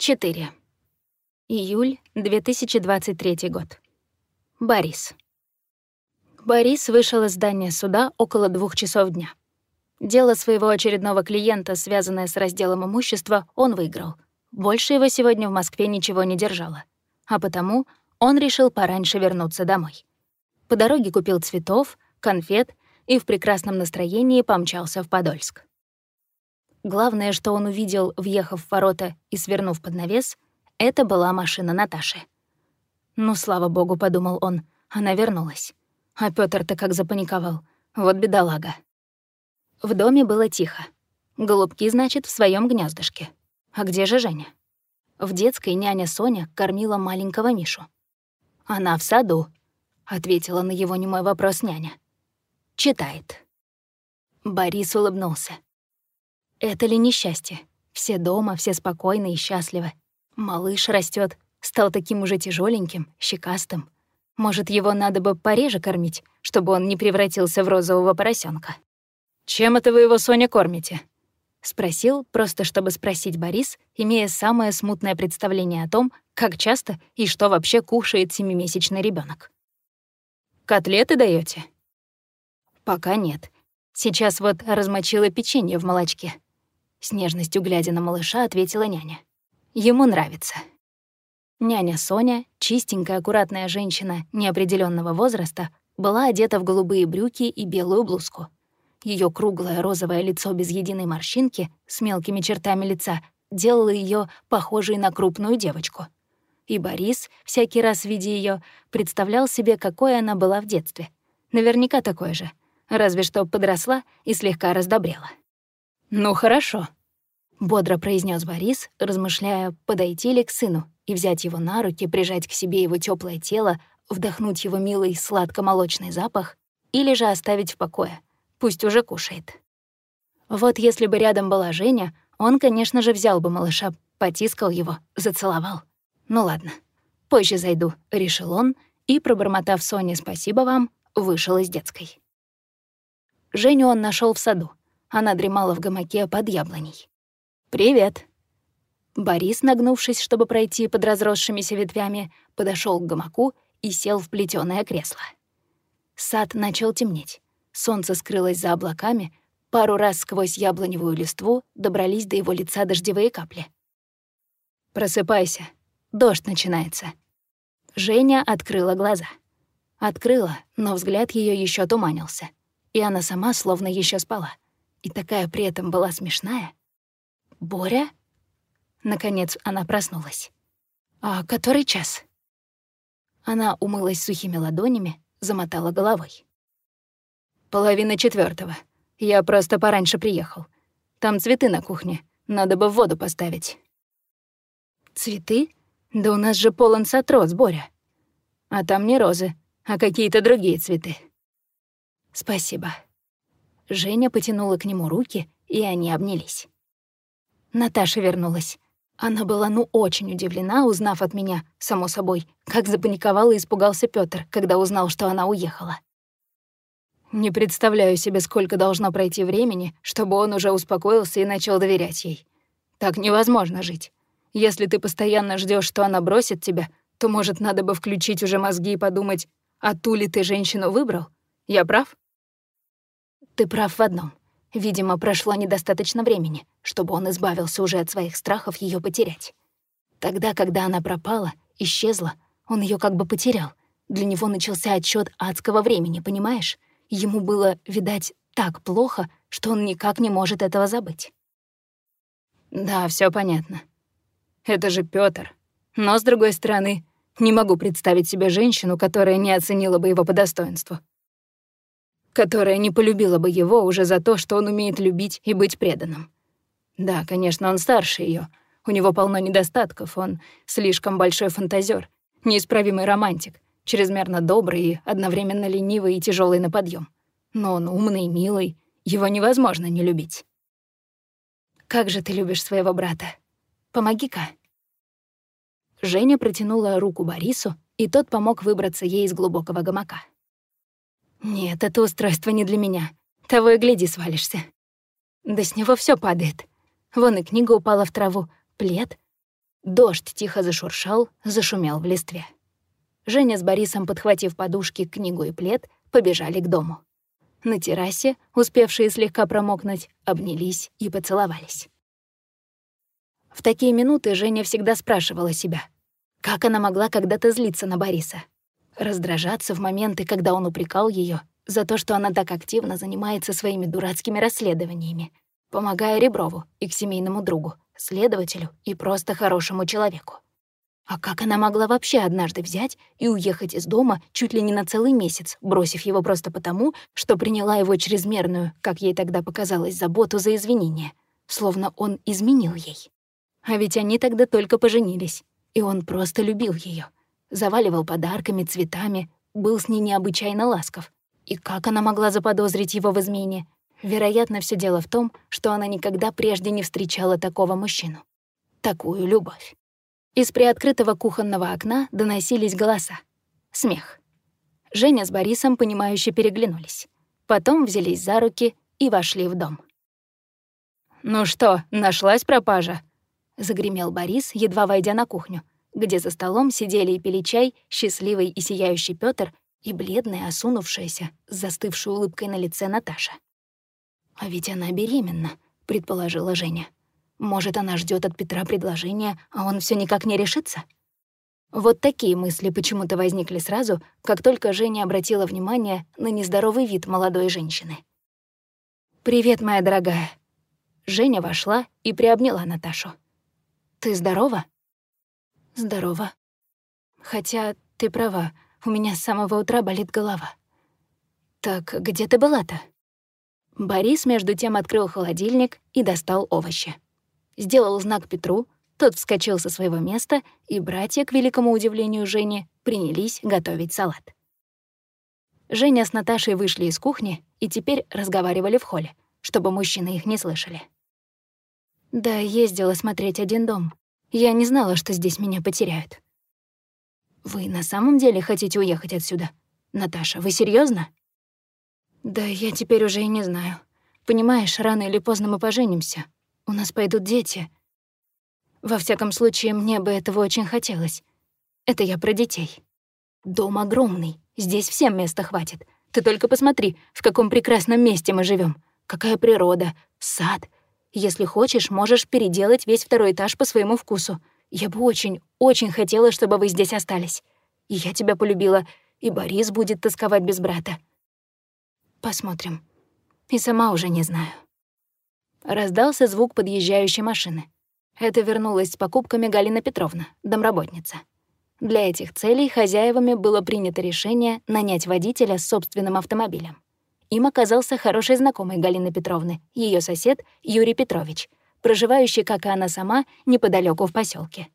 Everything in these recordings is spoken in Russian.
4. Июль 2023 год. Борис. Борис вышел из здания суда около двух часов дня. Дело своего очередного клиента, связанное с разделом имущества, он выиграл. Больше его сегодня в Москве ничего не держало. А потому он решил пораньше вернуться домой. По дороге купил цветов, конфет и в прекрасном настроении помчался в Подольск. Главное, что он увидел, въехав в ворота и свернув под навес, это была машина Наташи. «Ну, слава богу», — подумал он, — она вернулась. А петр то как запаниковал. Вот бедолага. В доме было тихо. Голубки, значит, в своем гнездышке. А где же Женя? В детской няня Соня кормила маленького Мишу. «Она в саду», — ответила на его немой вопрос няня. «Читает». Борис улыбнулся. Это ли несчастье? Все дома, все спокойны и счастливы. Малыш растет, стал таким уже тяжеленьким, щекастым. Может, его надо бы пореже кормить, чтобы он не превратился в розового поросенка. «Чем это вы его, Соня, кормите?» — спросил, просто чтобы спросить Борис, имея самое смутное представление о том, как часто и что вообще кушает семимесячный ребенок. «Котлеты даете? «Пока нет. Сейчас вот размочила печенье в молочке. С нежностью глядя на малыша, ответила няня. Ему нравится. Няня Соня, чистенькая, аккуратная женщина неопределенного возраста, была одета в голубые брюки и белую блузку. Ее круглое розовое лицо без единой морщинки с мелкими чертами лица делало ее похожей на крупную девочку. И Борис, всякий раз видя ее, представлял себе, какой она была в детстве. Наверняка такой же, разве что подросла и слегка раздобрела. «Ну хорошо», — бодро произнес Борис, размышляя, подойти ли к сыну и взять его на руки, прижать к себе его теплое тело, вдохнуть его милый сладко-молочный запах или же оставить в покое. Пусть уже кушает. Вот если бы рядом была Женя, он, конечно же, взял бы малыша, потискал его, зацеловал. Ну ладно, позже зайду, — решил он, и, пробормотав Соне «спасибо вам», вышел из детской. Женю он нашел в саду. Она дремала в гамаке под яблоней. «Привет». Борис, нагнувшись, чтобы пройти под разросшимися ветвями, подошел к гамаку и сел в плетёное кресло. Сад начал темнеть. Солнце скрылось за облаками, пару раз сквозь яблоневую листву добрались до его лица дождевые капли. «Просыпайся, дождь начинается». Женя открыла глаза. Открыла, но взгляд ее еще туманился, и она сама словно еще спала и такая при этом была смешная. «Боря?» Наконец она проснулась. «А который час?» Она умылась сухими ладонями, замотала головой. «Половина четвертого. Я просто пораньше приехал. Там цветы на кухне. Надо бы в воду поставить». «Цветы? Да у нас же полон сатроз, Боря. А там не розы, а какие-то другие цветы». «Спасибо», Женя потянула к нему руки, и они обнялись. Наташа вернулась. Она была ну очень удивлена, узнав от меня, само собой, как запаниковал и испугался Пётр, когда узнал, что она уехала. Не представляю себе, сколько должно пройти времени, чтобы он уже успокоился и начал доверять ей. Так невозможно жить. Если ты постоянно ждешь, что она бросит тебя, то, может, надо бы включить уже мозги и подумать, а ту ли ты женщину выбрал? Я прав? Ты прав в одном. Видимо, прошло недостаточно времени, чтобы он избавился уже от своих страхов ее потерять. Тогда, когда она пропала, исчезла, он ее как бы потерял. Для него начался отсчет адского времени, понимаешь? Ему было, видать, так плохо, что он никак не может этого забыть. Да, все понятно. Это же Пётр. Но, с другой стороны, не могу представить себе женщину, которая не оценила бы его по достоинству которая не полюбила бы его уже за то, что он умеет любить и быть преданным. Да, конечно, он старше ее. У него полно недостатков, он слишком большой фантазер, неисправимый романтик, чрезмерно добрый и одновременно ленивый и тяжелый на подъем. Но он умный, милый, его невозможно не любить. «Как же ты любишь своего брата? Помоги-ка». Женя протянула руку Борису, и тот помог выбраться ей из глубокого гамака. Нет, это устройство не для меня. Того и гляди, свалишься. Да с него все падает. Вон и книга упала в траву, плед. Дождь тихо зашуршал, зашумел в листве. Женя с Борисом, подхватив подушки, книгу и плед, побежали к дому. На террасе, успевшие слегка промокнуть, обнялись и поцеловались. В такие минуты Женя всегда спрашивала себя, как она могла когда-то злиться на Бориса, раздражаться в моменты, когда он упрекал ее за то, что она так активно занимается своими дурацкими расследованиями, помогая Реброву, их семейному другу, следователю и просто хорошему человеку. А как она могла вообще однажды взять и уехать из дома чуть ли не на целый месяц, бросив его просто потому, что приняла его чрезмерную, как ей тогда показалось, заботу за извинения, словно он изменил ей? А ведь они тогда только поженились, и он просто любил ее, заваливал подарками, цветами, был с ней необычайно ласков. И как она могла заподозрить его в измене? Вероятно, все дело в том, что она никогда прежде не встречала такого мужчину. Такую любовь. Из приоткрытого кухонного окна доносились голоса. Смех. Женя с Борисом, понимающе переглянулись. Потом взялись за руки и вошли в дом. «Ну что, нашлась пропажа?» — загремел Борис, едва войдя на кухню, где за столом сидели и пили чай счастливый и сияющий Пётр и бледная, осунувшаяся, с застывшей улыбкой на лице Наташа. «А ведь она беременна», — предположила Женя. «Может, она ждет от Петра предложения, а он все никак не решится?» Вот такие мысли почему-то возникли сразу, как только Женя обратила внимание на нездоровый вид молодой женщины. «Привет, моя дорогая». Женя вошла и приобняла Наташу. «Ты здорова?» «Здорова. Хотя ты права, у меня с самого утра болит голова». «Так где ты была-то?» Борис, между тем, открыл холодильник и достал овощи. Сделал знак Петру, тот вскочил со своего места, и братья, к великому удивлению Жени, принялись готовить салат. Женя с Наташей вышли из кухни и теперь разговаривали в холле, чтобы мужчины их не слышали. «Да, ездила смотреть один дом. Я не знала, что здесь меня потеряют». «Вы на самом деле хотите уехать отсюда? Наташа, вы серьезно? Да я теперь уже и не знаю. Понимаешь, рано или поздно мы поженимся. У нас пойдут дети. Во всяком случае, мне бы этого очень хотелось. Это я про детей. Дом огромный, здесь всем места хватит. Ты только посмотри, в каком прекрасном месте мы живем. Какая природа, сад. Если хочешь, можешь переделать весь второй этаж по своему вкусу. Я бы очень, очень хотела, чтобы вы здесь остались. И я тебя полюбила, и Борис будет тосковать без брата. Посмотрим. И сама уже не знаю. Раздался звук подъезжающей машины. Это вернулась с покупками Галина Петровна, домработница. Для этих целей хозяевами было принято решение нанять водителя с собственным автомобилем. Им оказался хороший знакомый Галины Петровны, ее сосед Юрий Петрович, проживающий, как и она сама, неподалеку в поселке.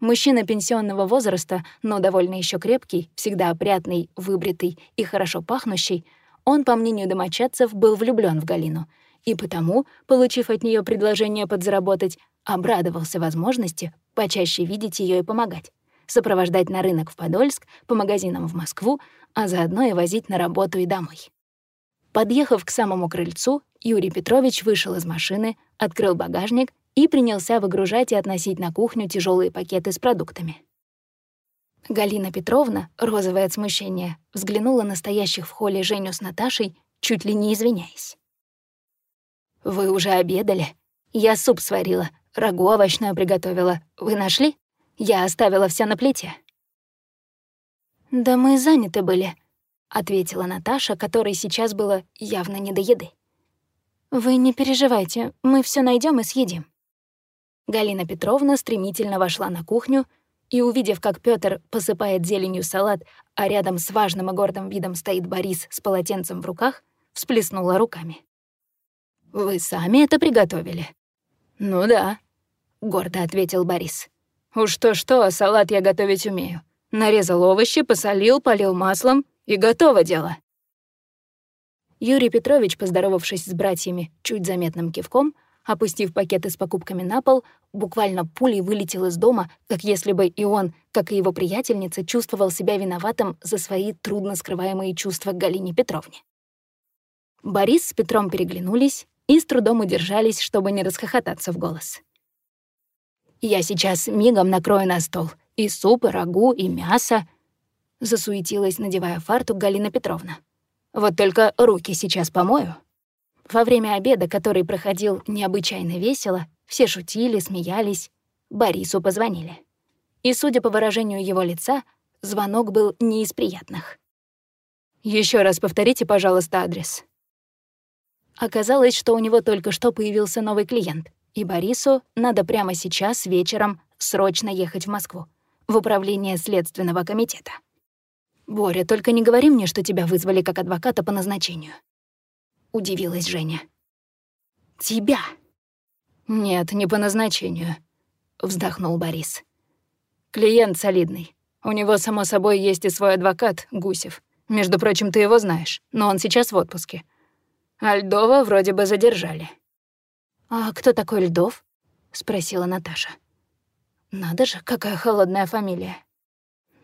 Мужчина пенсионного возраста, но довольно еще крепкий, всегда опрятный, выбритый и хорошо пахнущий, он, по мнению домочадцев, был влюблён в Галину, и потому, получив от неё предложение подзаработать, обрадовался возможности почаще видеть её и помогать, сопровождать на рынок в Подольск, по магазинам в Москву, а заодно и возить на работу и домой. Подъехав к самому крыльцу, Юрий Петрович вышел из машины, открыл багажник и принялся выгружать и относить на кухню тяжелые пакеты с продуктами. Галина Петровна, розовая от смущения, взглянула на стоящих в холле Женю с Наташей, чуть ли не извиняясь. «Вы уже обедали? Я суп сварила, рагу овощное приготовила. Вы нашли? Я оставила все на плите». «Да мы заняты были», — ответила Наташа, которой сейчас было явно не до еды. «Вы не переживайте, мы все найдем и съедим». Галина Петровна стремительно вошла на кухню, и, увидев, как Пётр посыпает зеленью салат, а рядом с важным и гордым видом стоит Борис с полотенцем в руках, всплеснула руками. «Вы сами это приготовили?» «Ну да», — гордо ответил Борис. «Уж то-что, салат я готовить умею. Нарезал овощи, посолил, полил маслом, и готово дело». Юрий Петрович, поздоровавшись с братьями чуть заметным кивком, опустив пакеты с покупками на пол, буквально пулей вылетел из дома, как если бы и он, как и его приятельница, чувствовал себя виноватым за свои трудно скрываемые чувства к Галине Петровне. Борис с Петром переглянулись и с трудом удержались, чтобы не расхохотаться в голос. Я сейчас мигом накрою на стол. И суп, и рагу, и мясо. Засуетилась, надевая фартук Галина Петровна. Вот только руки сейчас помою. Во время обеда, который проходил необычайно весело, все шутили, смеялись. Борису позвонили. И, судя по выражению его лица, звонок был не из приятных. Еще раз повторите, пожалуйста, адрес». Оказалось, что у него только что появился новый клиент, и Борису надо прямо сейчас, вечером, срочно ехать в Москву, в управление Следственного комитета. «Боря, только не говори мне, что тебя вызвали как адвоката по назначению». Удивилась Женя. «Тебя?» «Нет, не по назначению», — вздохнул Борис. «Клиент солидный. У него, само собой, есть и свой адвокат, Гусев. Между прочим, ты его знаешь, но он сейчас в отпуске. А Льдова вроде бы задержали». «А кто такой Льдов?» — спросила Наташа. «Надо же, какая холодная фамилия».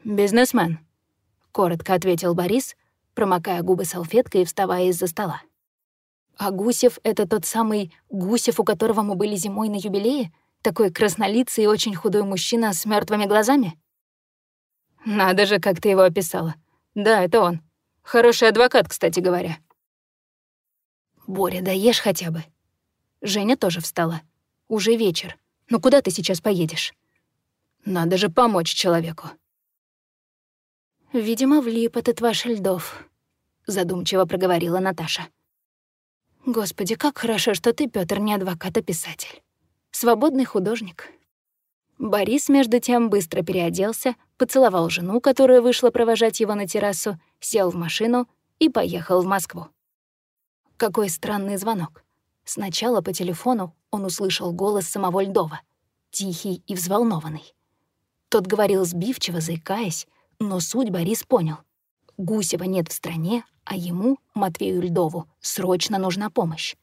«Бизнесмен», — коротко ответил Борис, промокая губы салфеткой и вставая из-за стола. «А Гусев — это тот самый Гусев, у которого мы были зимой на юбилее? Такой краснолицый и очень худой мужчина с мертвыми глазами?» «Надо же, как ты его описала. Да, это он. Хороший адвокат, кстати говоря. Боря, даешь хотя бы. Женя тоже встала. Уже вечер. Ну куда ты сейчас поедешь? Надо же помочь человеку. Видимо, влип этот ваш Льдов, задумчиво проговорила Наташа. Господи, как хорошо, что ты, Пётр, не адвокат, а писатель. Свободный художник. Борис, между тем, быстро переоделся, поцеловал жену, которая вышла провожать его на террасу, сел в машину и поехал в Москву. Какой странный звонок. Сначала по телефону он услышал голос самого Льдова, тихий и взволнованный. Тот говорил сбивчиво, заикаясь, но суть Борис понял. Гусева нет в стране, а ему, Матвею Льдову, срочно нужна помощь.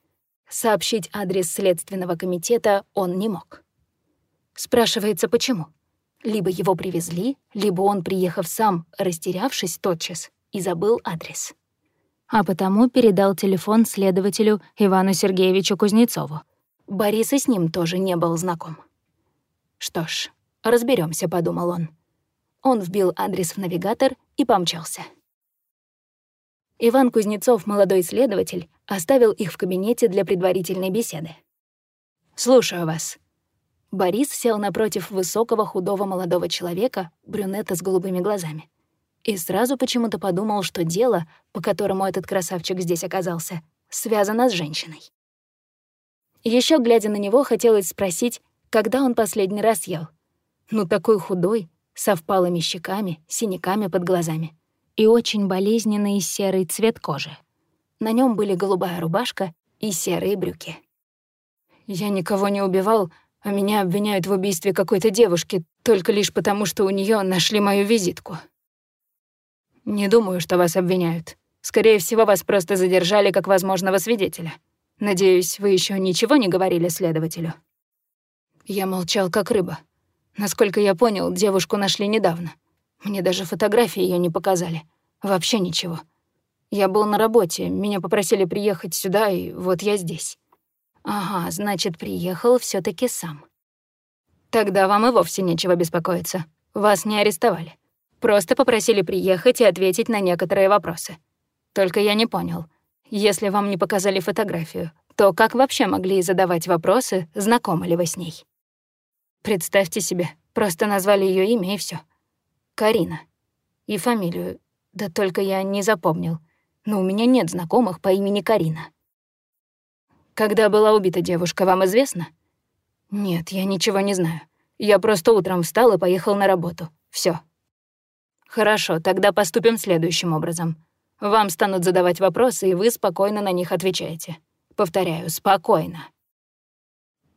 Сообщить адрес Следственного комитета он не мог. Спрашивается, почему? Либо его привезли, либо он, приехав сам, растерявшись тотчас, и забыл адрес. А потому передал телефон следователю Ивану Сергеевичу Кузнецову. Борис и с ним тоже не был знаком. «Что ж, разберемся, подумал он. Он вбил адрес в навигатор и помчался. Иван Кузнецов, молодой следователь, оставил их в кабинете для предварительной беседы. «Слушаю вас», Борис сел напротив высокого худого молодого человека, брюнета с голубыми глазами. И сразу почему-то подумал, что дело, по которому этот красавчик здесь оказался, связано с женщиной. Еще глядя на него, хотелось спросить, когда он последний раз ел. Ну, такой худой, со впалыми щеками, синяками под глазами и очень болезненный серый цвет кожи. На нем были голубая рубашка и серые брюки. «Я никого не убивал, а меня обвиняют в убийстве какой-то девушки только лишь потому, что у нее нашли мою визитку. Не думаю, что вас обвиняют. Скорее всего, вас просто задержали как возможного свидетеля. Надеюсь, вы еще ничего не говорили следователю. Я молчал как рыба. Насколько я понял, девушку нашли недавно. Мне даже фотографии ее не показали. Вообще ничего. Я был на работе, меня попросили приехать сюда, и вот я здесь. Ага, значит, приехал все таки сам. Тогда вам и вовсе нечего беспокоиться. Вас не арестовали. Просто попросили приехать и ответить на некоторые вопросы. Только я не понял. Если вам не показали фотографию, то как вообще могли задавать вопросы, знакомы ли вы с ней? Представьте себе, просто назвали ее имя и все. Карина. И фамилию. Да только я не запомнил. Но у меня нет знакомых по имени Карина. Когда была убита девушка, вам известно? Нет, я ничего не знаю. Я просто утром встал и поехал на работу. Все. Хорошо, тогда поступим следующим образом. Вам станут задавать вопросы, и вы спокойно на них отвечаете. Повторяю, спокойно.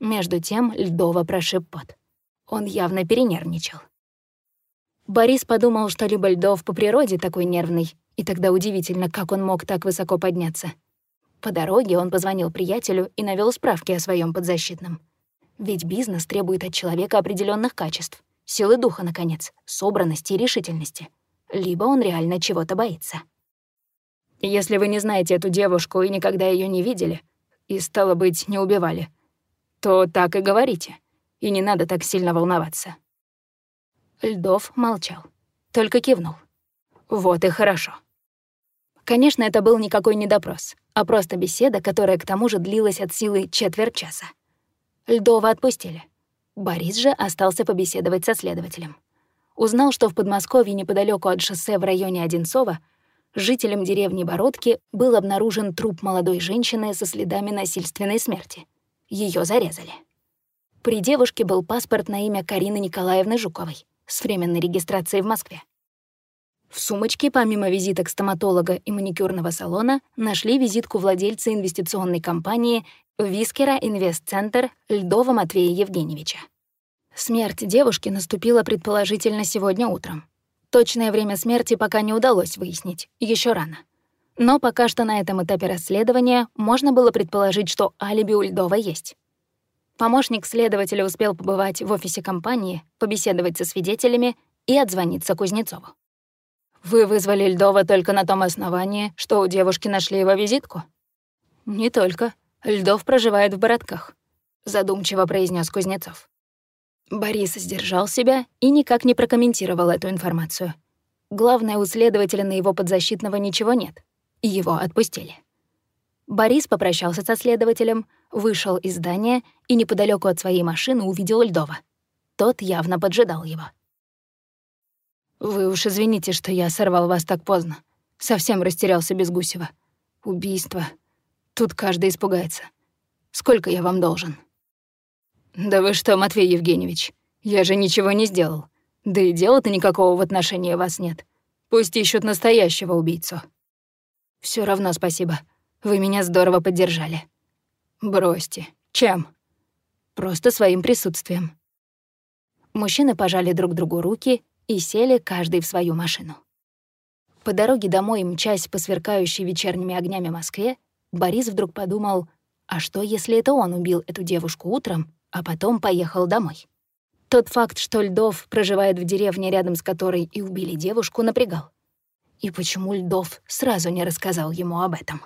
Между тем Льдова прошиб пот. Он явно перенервничал. Борис подумал, что либо Льдов по природе такой нервный, и тогда удивительно, как он мог так высоко подняться, по дороге он позвонил приятелю и навёл справки о своём подзащитном. Ведь бизнес требует от человека определённых качеств. Силы духа, наконец, собранности и решительности. Либо он реально чего-то боится. Если вы не знаете эту девушку и никогда её не видели, и, стало быть, не убивали, то так и говорите. и не надо так сильно волноваться». Льдов молчал, только кивнул. «Вот и хорошо». Конечно, это был никакой не допрос, а просто беседа, которая к тому же длилась от силы четверть часа. Льдова отпустили. Борис же остался побеседовать со следователем. Узнал, что в Подмосковье неподалеку от шоссе в районе Одинцова жителям деревни Бородки был обнаружен труп молодой женщины со следами насильственной смерти. Ее зарезали. При девушке был паспорт на имя Карины Николаевны Жуковой с временной регистрацией в Москве. В сумочке, помимо визита к стоматолога и маникюрного салона, нашли визитку владельца инвестиционной компании Вискера Инвестцентр Льдова Матвея Евгеньевича. Смерть девушки наступила предположительно сегодня утром. Точное время смерти пока не удалось выяснить, еще рано. Но пока что на этом этапе расследования можно было предположить, что алиби у Льдова есть. Помощник следователя успел побывать в офисе компании, побеседовать со свидетелями и отзвониться Кузнецову. «Вы вызвали Льдова только на том основании, что у девушки нашли его визитку?» «Не только. Льдов проживает в Бородках», — задумчиво произнес Кузнецов. Борис сдержал себя и никак не прокомментировал эту информацию. Главное, у следователя на его подзащитного ничего нет, и его отпустили. Борис попрощался со следователем, вышел из здания и неподалеку от своей машины увидел Льдова. Тот явно поджидал его. «Вы уж извините, что я сорвал вас так поздно. Совсем растерялся без Гусева. Убийство. Тут каждый испугается. Сколько я вам должен?» «Да вы что, Матвей Евгеньевич, я же ничего не сделал. Да и дела-то никакого в отношении вас нет. Пусть ищут настоящего убийцу». Все равно спасибо. Вы меня здорово поддержали». «Бросьте. Чем?» «Просто своим присутствием». Мужчины пожали друг другу руки и сели каждый в свою машину. По дороге домой, мчась по сверкающей вечерними огнями Москве, Борис вдруг подумал, а что, если это он убил эту девушку утром, а потом поехал домой? Тот факт, что Льдов проживает в деревне, рядом с которой и убили девушку, напрягал. И почему Льдов сразу не рассказал ему об этом?